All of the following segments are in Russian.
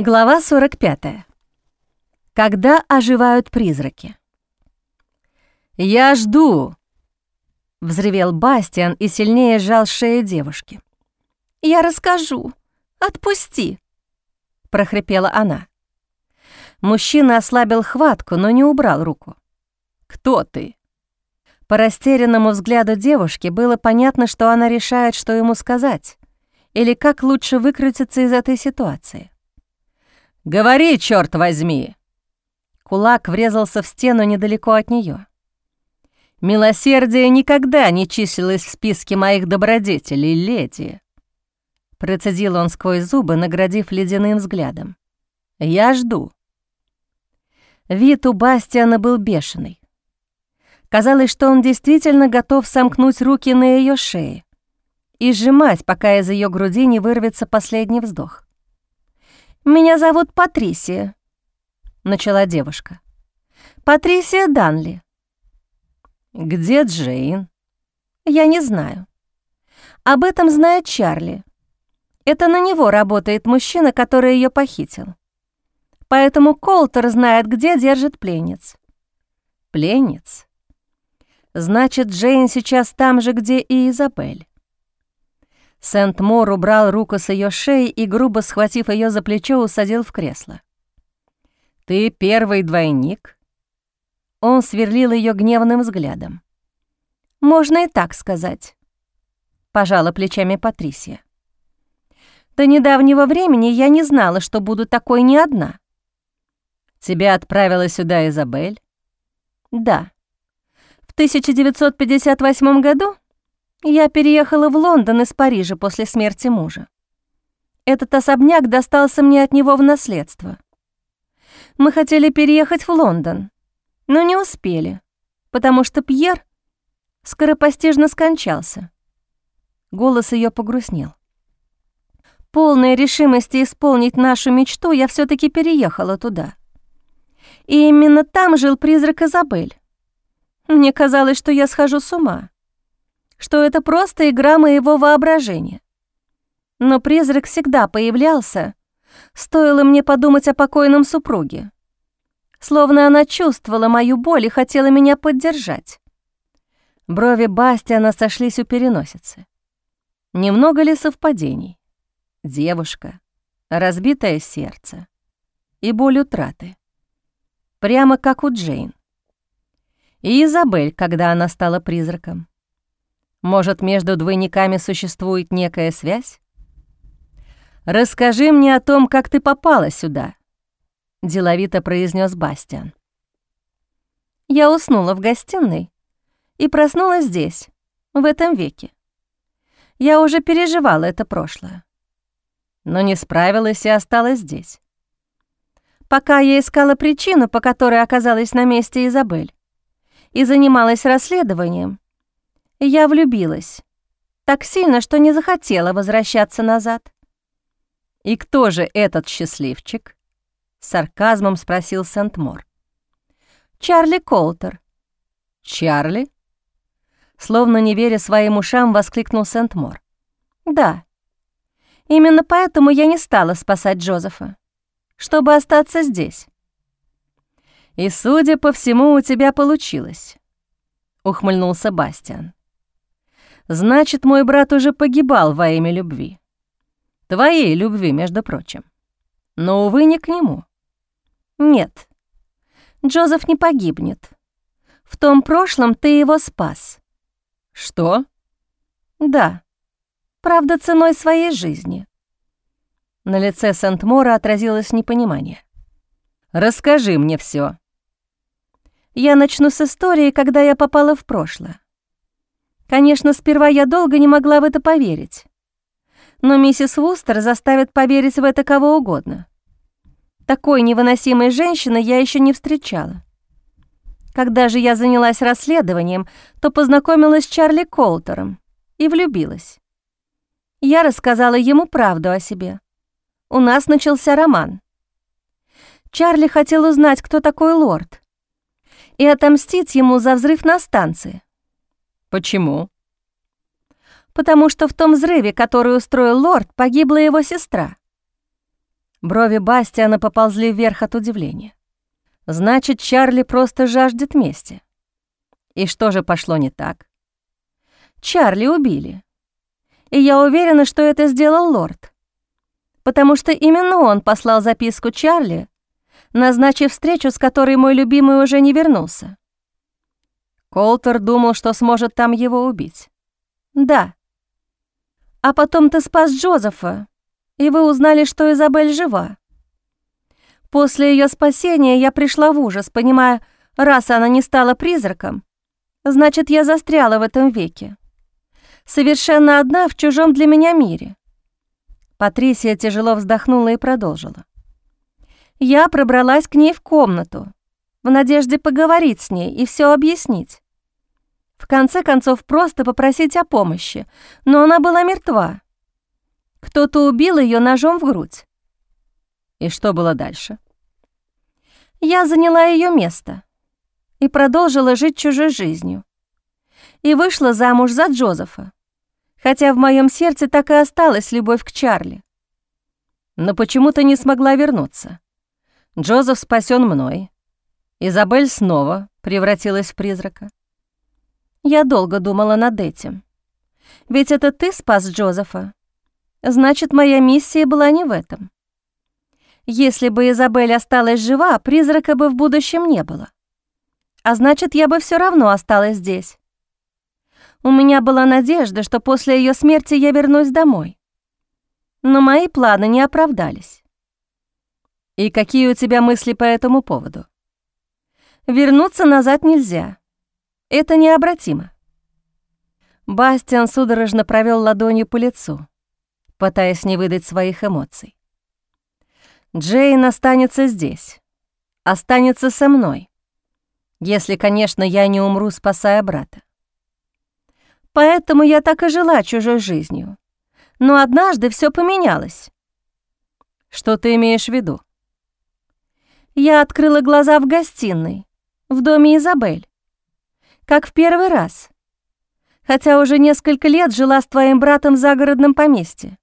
Глава 45. Когда оживают призраки. «Я жду!» — взревел Бастиан и сильнее сжал шею девушки. «Я расскажу. Отпусти!» — прохрипела она. Мужчина ослабил хватку, но не убрал руку. «Кто ты?» По растерянному взгляду девушки было понятно, что она решает, что ему сказать, или как лучше выкрутиться из этой ситуации. «Говори, черт возьми!» Кулак врезался в стену недалеко от нее. «Милосердие никогда не числилось в списке моих добродетелей, леди!» Процедил он сквозь зубы, наградив ледяным взглядом. «Я жду». Вид у Бастиана был бешеный. Казалось, что он действительно готов сомкнуть руки на ее шее и сжимать, пока из ее груди не вырвется последний вздох. «Меня зовут Патрисия», — начала девушка. «Патрисия Данли». «Где Джейн?» «Я не знаю. Об этом знает Чарли. Это на него работает мужчина, который ее похитил. Поэтому Колтер знает, где держит пленниц». «Пленниц?» «Значит, Джейн сейчас там же, где и Изабель». Сент-Мор убрал руку с ее шеи и, грубо схватив ее за плечо, усадил в кресло. «Ты первый двойник?» Он сверлил ее гневным взглядом. «Можно и так сказать», — пожала плечами Патрисия. «До недавнего времени я не знала, что буду такой не одна». «Тебя отправила сюда Изабель?» «Да. В 1958 году я переехала в Лондон из Парижа после смерти мужа. Этот особняк достался мне от него в наследство. Мы хотели переехать в Лондон, но не успели, потому что Пьер скоропостижно скончался. Голос ее погрустнел. Полная решимости исполнить нашу мечту, я все таки переехала туда. И именно там жил призрак Изабель. Мне казалось, что я схожу с ума что это просто игра моего воображения. Но призрак всегда появлялся, стоило мне подумать о покойном супруге. Словно она чувствовала мою боль и хотела меня поддержать. Брови Бастиана сошлись у переносицы. Немного ли совпадений? Девушка, разбитое сердце и боль утраты. Прямо как у Джейн. И Изабель, когда она стала призраком. Может, между двойниками существует некая связь? «Расскажи мне о том, как ты попала сюда», — деловито произнес Бастиан. Я уснула в гостиной и проснулась здесь, в этом веке. Я уже переживала это прошлое. Но не справилась и осталась здесь. Пока я искала причину, по которой оказалась на месте Изабель, и занималась расследованием, я влюбилась. Так сильно, что не захотела возвращаться назад. «И кто же этот счастливчик?» — сарказмом спросил Сент-Мор. «Чарли Колтер». «Чарли?» Словно не веря своим ушам, воскликнул Сент-Мор. «Да. Именно поэтому я не стала спасать Джозефа, чтобы остаться здесь». «И, судя по всему, у тебя получилось», — ухмыльнулся Бастиан. Значит, мой брат уже погибал во имя любви. Твоей любви, между прочим. Но, увы, не к нему. Нет, Джозеф не погибнет. В том прошлом ты его спас. Что? Да. Правда, ценой своей жизни. На лице Сент-Мора отразилось непонимание. «Расскажи мне все. Я начну с истории, когда я попала в прошлое. Конечно, сперва я долго не могла в это поверить. Но миссис Вустер заставит поверить в это кого угодно. Такой невыносимой женщины я еще не встречала. Когда же я занялась расследованием, то познакомилась с Чарли Колтером и влюбилась. Я рассказала ему правду о себе. У нас начался роман. Чарли хотел узнать, кто такой лорд, и отомстить ему за взрыв на станции. Почему? Потому что в том взрыве, который устроил лорд, погибла его сестра. Брови Бастиана поползли вверх от удивления. Значит, Чарли просто жаждет мести. И что же пошло не так? Чарли убили. И я уверена, что это сделал лорд. Потому что именно он послал записку Чарли, назначив встречу, с которой мой любимый уже не вернулся. Колтер думал, что сможет там его убить. Да. А потом ты спас Джозефа, и вы узнали, что Изабель жива. После ее спасения я пришла в ужас, понимая, раз она не стала призраком, значит, я застряла в этом веке. Совершенно одна в чужом для меня мире. Патрисия тяжело вздохнула и продолжила. Я пробралась к ней в комнату, в надежде поговорить с ней и все объяснить. В конце концов, просто попросить о помощи, но она была мертва. Кто-то убил ее ножом в грудь. И что было дальше? Я заняла ее место и продолжила жить чужой жизнью. И вышла замуж за Джозефа, хотя в моем сердце так и осталась любовь к Чарли. Но почему-то не смогла вернуться. Джозеф спасен мной. Изабель снова превратилась в призрака. Я долго думала над этим. Ведь это ты спас Джозефа, Значит, моя миссия была не в этом. Если бы Изабель осталась жива, призрака бы в будущем не было. А значит, я бы все равно осталась здесь. У меня была надежда, что после ее смерти я вернусь домой. Но мои планы не оправдались. И какие у тебя мысли по этому поводу? Вернуться назад нельзя. Это необратимо. Бастиан судорожно провел ладонью по лицу пытаясь не выдать своих эмоций. Джейн останется здесь, останется со мной, если, конечно, я не умру, спасая брата. Поэтому я так и жила чужой жизнью. Но однажды все поменялось. Что ты имеешь в виду? Я открыла глаза в гостиной, в доме Изабель. Как в первый раз. Хотя уже несколько лет жила с твоим братом в загородном поместье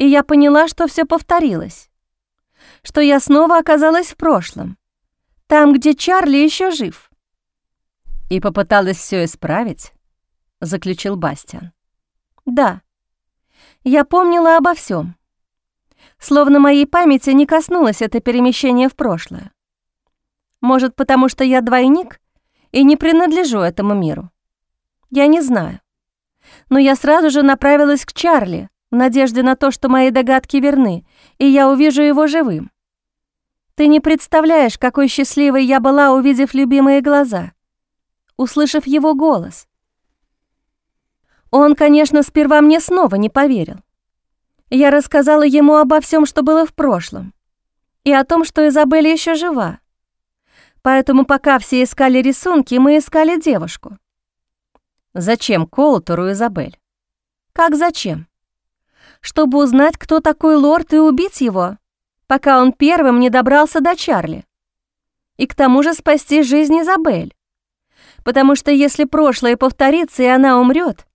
и я поняла, что все повторилось, что я снова оказалась в прошлом, там, где Чарли еще жив. И попыталась все исправить, заключил Бастиан. Да, я помнила обо всем. Словно моей памяти не коснулось это перемещение в прошлое. Может, потому что я двойник и не принадлежу этому миру. Я не знаю. Но я сразу же направилась к Чарли, в надежде на то, что мои догадки верны, и я увижу его живым. Ты не представляешь, какой счастливой я была, увидев любимые глаза, услышав его голос. Он, конечно, сперва мне снова не поверил. Я рассказала ему обо всем, что было в прошлом, и о том, что Изабель еще жива. Поэтому пока все искали рисунки, мы искали девушку. Зачем Коултеру Изабель? Как зачем? чтобы узнать, кто такой лорд, и убить его, пока он первым не добрался до Чарли. И к тому же спасти жизнь Изабель. Потому что если прошлое повторится, и она умрет,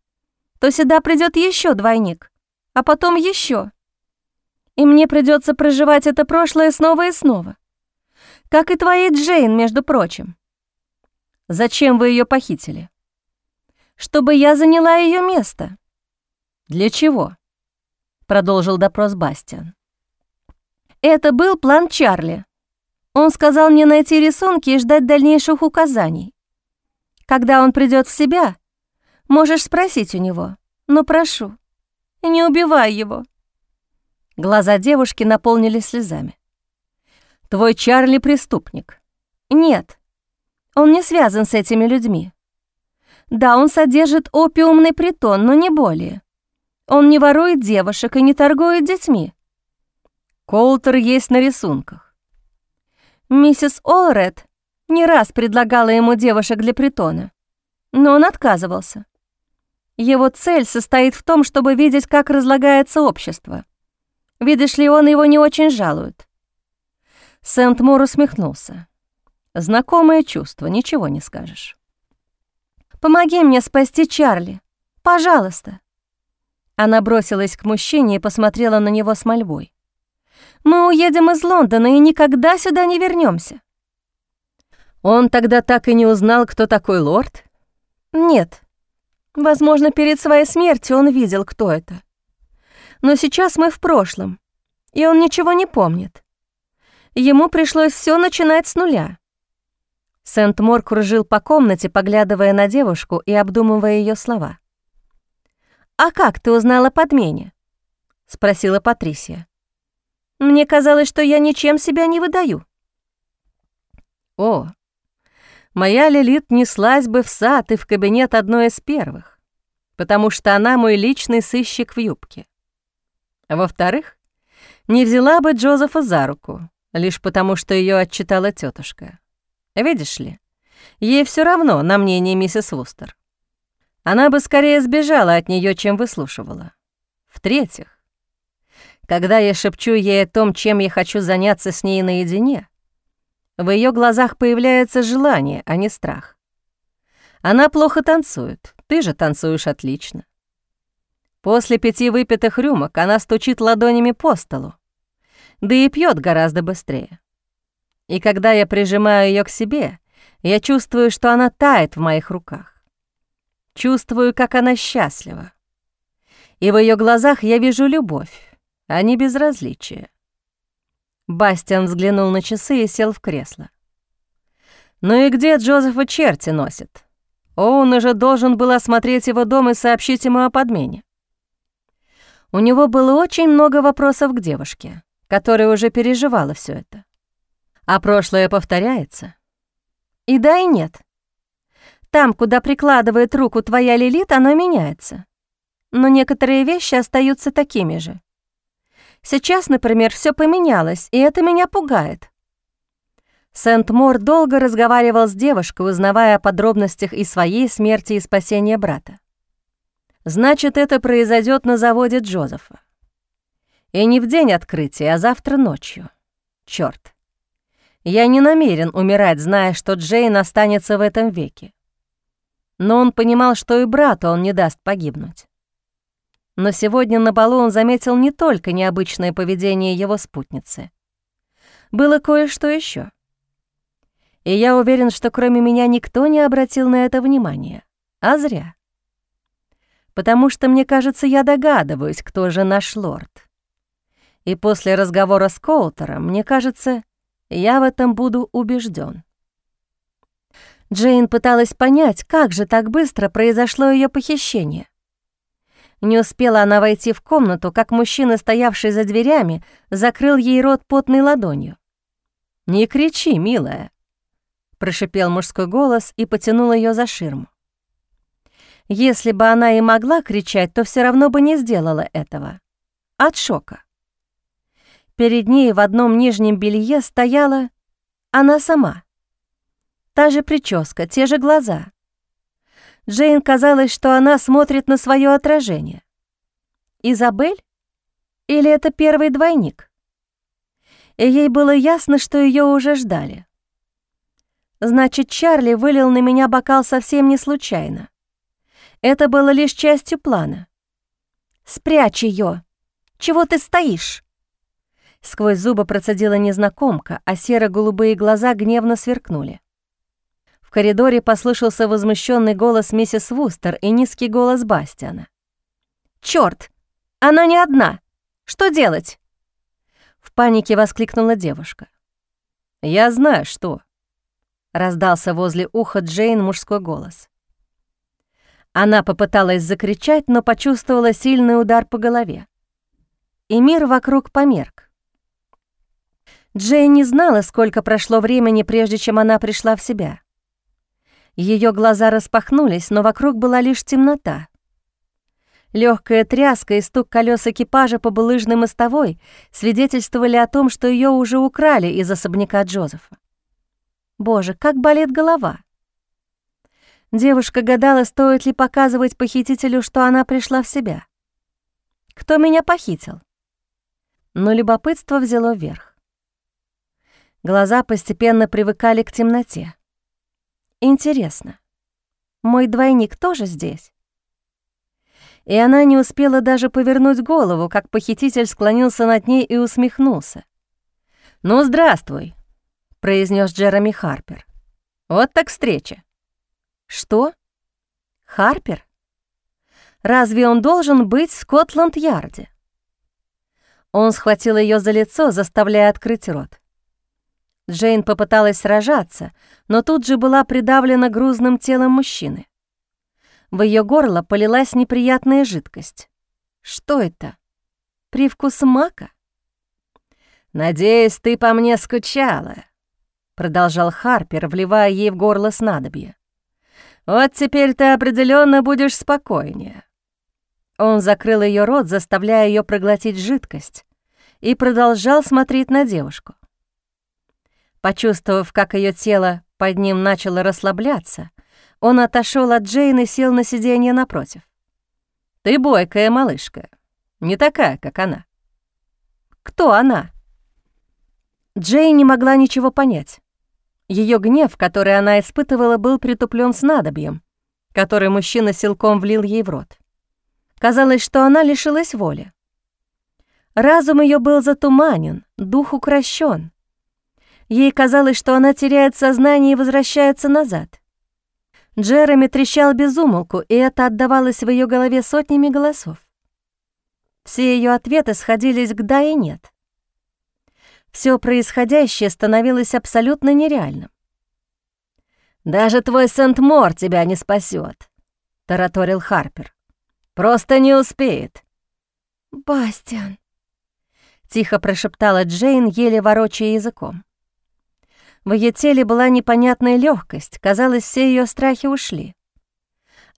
то сюда придет еще двойник, а потом еще. И мне придется проживать это прошлое снова и снова. Как и твоей Джейн, между прочим. Зачем вы ее похитили? Чтобы я заняла ее место. Для чего? продолжил допрос Бастиан. Это был план Чарли. Он сказал мне найти рисунки и ждать дальнейших указаний. Когда он придет в себя, можешь спросить у него, но прошу, не убивай его. Глаза девушки наполнились слезами. Твой Чарли преступник. Нет, он не связан с этими людьми. Да, он содержит опиумный притон, но не более. Он не ворует девушек и не торгует детьми. Колтер есть на рисунках. Миссис Олред не раз предлагала ему девушек для притона, но он отказывался. Его цель состоит в том, чтобы видеть, как разлагается общество. Видишь ли, он его не очень жалует. Сент-Мур усмехнулся. Знакомое чувство, ничего не скажешь. «Помоги мне спасти Чарли. Пожалуйста». Она бросилась к мужчине и посмотрела на него с мольбой. «Мы уедем из Лондона и никогда сюда не вернемся. Он тогда так и не узнал, кто такой лорд? Нет. Возможно, перед своей смертью он видел, кто это. Но сейчас мы в прошлом, и он ничего не помнит. Ему пришлось все начинать с нуля. Сент-Мор кружил по комнате, поглядывая на девушку и обдумывая ее слова. «А как ты узнала подмене?» — спросила Патрисия. «Мне казалось, что я ничем себя не выдаю». «О, моя Лилит неслась бы в сад и в кабинет одной из первых, потому что она мой личный сыщик в юбке. Во-вторых, не взяла бы Джозефа за руку, лишь потому что ее отчитала тетушка. Видишь ли, ей все равно на мнение миссис Вустер. Она бы скорее сбежала от нее, чем выслушивала. В-третьих, когда я шепчу ей о том, чем я хочу заняться с ней наедине, в ее глазах появляется желание, а не страх. Она плохо танцует, ты же танцуешь отлично. После пяти выпитых рюмок она стучит ладонями по столу, да и пьет гораздо быстрее. И когда я прижимаю ее к себе, я чувствую, что она тает в моих руках. Чувствую, как она счастлива. И в ее глазах я вижу любовь, а не безразличие. Бастиан взглянул на часы и сел в кресло. «Ну и где Джозефа черти носит? Он уже должен был осмотреть его дом и сообщить ему о подмене». У него было очень много вопросов к девушке, которая уже переживала все это. А прошлое повторяется? И да, и нет. Там, куда прикладывает руку твоя Лилит, оно меняется. Но некоторые вещи остаются такими же. Сейчас, например, все поменялось, и это меня пугает. Сент-Мор долго разговаривал с девушкой, узнавая о подробностях и своей смерти и спасения брата. Значит, это произойдет на заводе Джозефа. И не в день открытия, а завтра ночью. Черт. Я не намерен умирать, зная, что Джейн останется в этом веке. Но он понимал, что и брату он не даст погибнуть. Но сегодня на балу он заметил не только необычное поведение его спутницы. Было кое-что еще. И я уверен, что кроме меня никто не обратил на это внимания. А зря. Потому что, мне кажется, я догадываюсь, кто же наш лорд. И после разговора с Коутером, мне кажется, я в этом буду убежден. Джейн пыталась понять, как же так быстро произошло ее похищение. Не успела она войти в комнату, как мужчина, стоявший за дверями, закрыл ей рот потной ладонью. «Не кричи, милая», — прошипел мужской голос и потянул ее за ширму. Если бы она и могла кричать, то все равно бы не сделала этого. От шока. Перед ней в одном нижнем белье стояла она сама. Та же прическа, те же глаза. Джейн казалось, что она смотрит на свое отражение. Изабель? Или это первый двойник? И ей было ясно, что ее уже ждали. Значит, Чарли вылил на меня бокал совсем не случайно. Это было лишь частью плана. «Спрячь ее! Чего ты стоишь?» Сквозь зубы процедила незнакомка, а серо-голубые глаза гневно сверкнули. В коридоре послышался возмущенный голос миссис Вустер и низкий голос Бастиана. «Чёрт! Она не одна! Что делать?» В панике воскликнула девушка. «Я знаю, что...» — раздался возле уха Джейн мужской голос. Она попыталась закричать, но почувствовала сильный удар по голове. И мир вокруг померк. Джейн не знала, сколько прошло времени, прежде чем она пришла в себя. Ее глаза распахнулись, но вокруг была лишь темнота. Легкая тряска и стук колес экипажа по булыжной мостовой свидетельствовали о том, что ее уже украли из особняка Джозефа. Боже, как болит голова! Девушка гадала, стоит ли показывать похитителю, что она пришла в себя. Кто меня похитил? Но любопытство взяло верх. Глаза постепенно привыкали к темноте. Интересно, мой двойник тоже здесь? И она не успела даже повернуть голову, как похититель склонился над ней и усмехнулся. «Ну, здравствуй», — произнес Джереми Харпер. «Вот так встреча». «Что? Харпер? Разве он должен быть в Скотланд-Ярде?» Он схватил ее за лицо, заставляя открыть рот. Джейн попыталась сражаться, но тут же была придавлена грузным телом мужчины. В ее горло полилась неприятная жидкость. Что это? Привкус мака? «Надеюсь, ты по мне скучала», — продолжал Харпер, вливая ей в горло снадобье. «Вот теперь ты определенно будешь спокойнее». Он закрыл ее рот, заставляя ее проглотить жидкость, и продолжал смотреть на девушку. Почувствовав, как ее тело под ним начало расслабляться, он отошел от Джейн и сел на сиденье напротив. «Ты бойкая малышка, не такая, как она». «Кто она?» Джейн не могла ничего понять. Ее гнев, который она испытывала, был притуплен снадобьем, который мужчина силком влил ей в рот. Казалось, что она лишилась воли. Разум ее был затуманен, дух укращен. Ей казалось, что она теряет сознание и возвращается назад. Джереми трещал без умолку, и это отдавалось в ее голове сотнями голосов. Все ее ответы сходились к «да» и «нет». Все происходящее становилось абсолютно нереальным. «Даже твой Сент-Мор тебя не спасет, тараторил Харпер. «Просто не успеет». «Бастиан», — тихо прошептала Джейн, еле ворочая языком. В ее теле была непонятная легкость, казалось, все ее страхи ушли.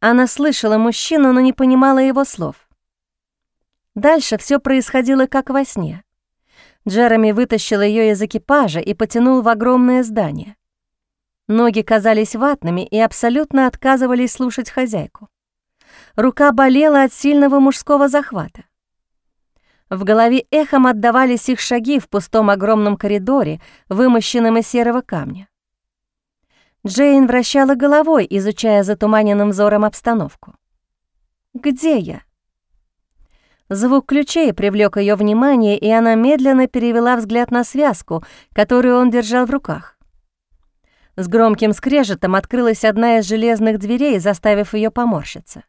Она слышала мужчину, но не понимала его слов. Дальше все происходило как во сне. Джереми вытащил ее из экипажа и потянул в огромное здание. Ноги казались ватными и абсолютно отказывались слушать хозяйку. Рука болела от сильного мужского захвата. В голове эхом отдавались их шаги в пустом огромном коридоре, вымощенном из серого камня. Джейн вращала головой, изучая затуманенным взором обстановку. «Где я?» Звук ключей привлек ее внимание, и она медленно перевела взгляд на связку, которую он держал в руках. С громким скрежетом открылась одна из железных дверей, заставив ее поморщиться.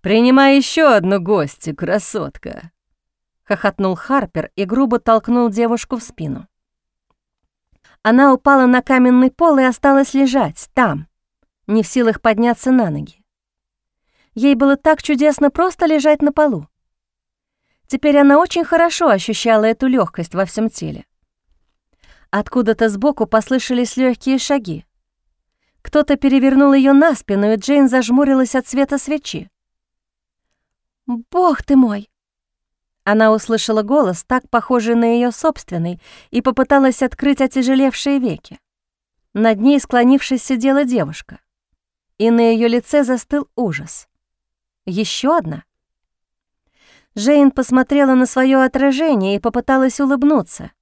«Принимай еще одну гостью, красотка!» — хохотнул Харпер и грубо толкнул девушку в спину. Она упала на каменный пол и осталась лежать там, не в силах подняться на ноги. Ей было так чудесно просто лежать на полу. Теперь она очень хорошо ощущала эту легкость во всем теле. Откуда-то сбоку послышались легкие шаги. Кто-то перевернул ее на спину, и Джейн зажмурилась от света свечи. «Бог ты мой!» Она услышала голос, так похожий на ее собственный, и попыталась открыть отяжелевшие веки. Над ней, склонившись, сидела девушка. И на ее лице застыл ужас. Еще одна. Жейн посмотрела на свое отражение и попыталась улыбнуться,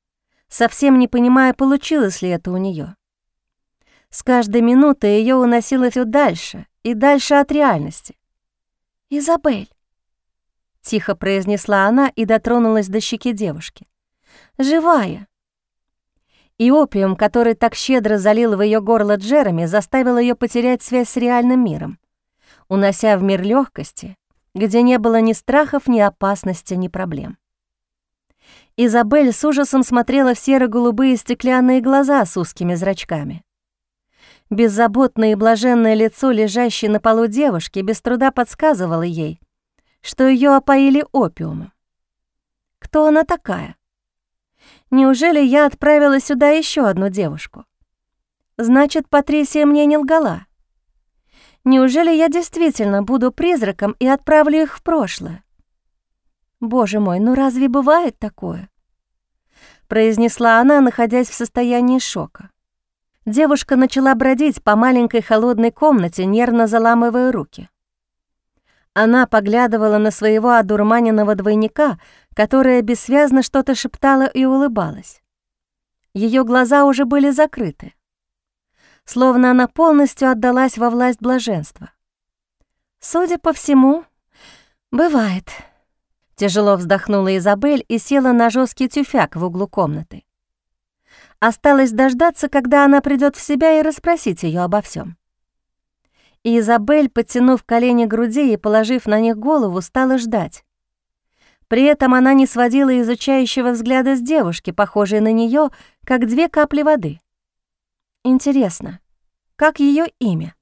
совсем не понимая, получилось ли это у нее. С каждой минутой ее уносило все дальше и дальше от реальности. «Изабель!» — тихо произнесла она и дотронулась до щеки девушки. «Живая!» И опиум, который так щедро залил в ее горло Джереми, заставил ее потерять связь с реальным миром, унося в мир легкости, где не было ни страхов, ни опасности, ни проблем. Изабель с ужасом смотрела в серо-голубые стеклянные глаза с узкими зрачками. Беззаботное и блаженное лицо, лежащее на полу девушки, без труда подсказывало ей, что ее опоили опиумом. Кто она такая? Неужели я отправила сюда еще одну девушку? Значит, Патрисия мне не лгала. Неужели я действительно буду призраком и отправлю их в прошлое? Боже мой, ну разве бывает такое? произнесла она, находясь в состоянии шока. Девушка начала бродить по маленькой холодной комнате, нервно заламывая руки. Она поглядывала на своего одурманенного двойника, которая бессвязно что-то шептала и улыбалась. Ее глаза уже были закрыты. Словно она полностью отдалась во власть блаженства. Судя по всему, бывает. Тяжело вздохнула Изабель и села на жесткий тюфяк в углу комнаты. Осталось дождаться, когда она придет в себя и расспросить ее обо всем. И Изабель, подтянув колени к груди и положив на них голову, стала ждать. При этом она не сводила изучающего взгляда с девушки, похожей на нее, как две капли воды. Интересно, как ее имя?